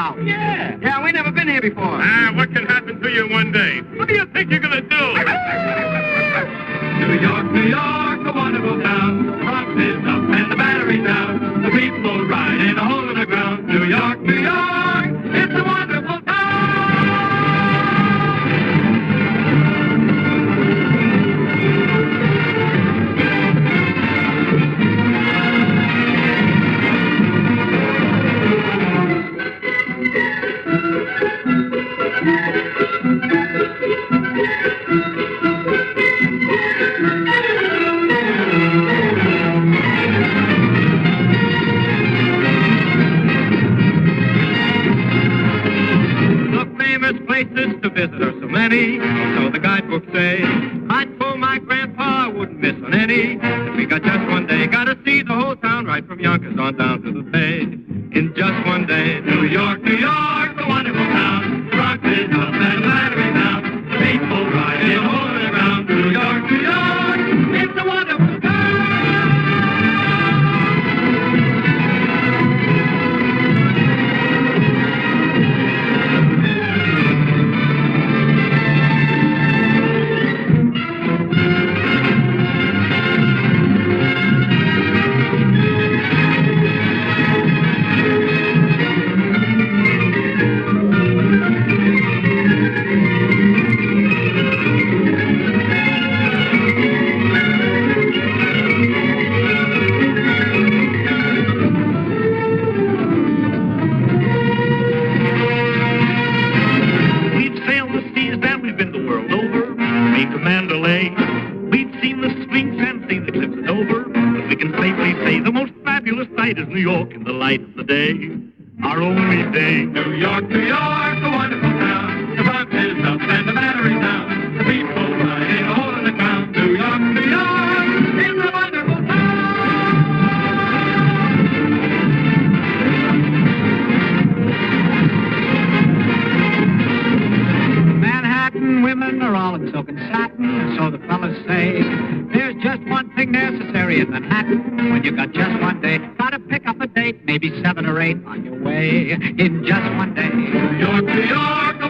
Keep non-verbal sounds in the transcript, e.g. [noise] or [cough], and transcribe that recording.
24 hours. Yeah. Yeah, we never been here before. Ah, what can happen to you one day? What do you think you're gonna do? [laughs] New York, New York, Famous places to visit are so many, so the guidebooks say. I'd pull my grandpa, I wouldn't miss on any. If we got just one day, gotta see the whole town right from Yonkers on down to the bay. In just we can safely say the most fabulous sight is New York in the light of the day. Our only day. New York, New York, silk and satin, and so the fellas say. There's just one thing necessary in Manhattan when you got just one day. Gotta pick up a date, maybe seven or eight on your way in just one day. New York, New York, a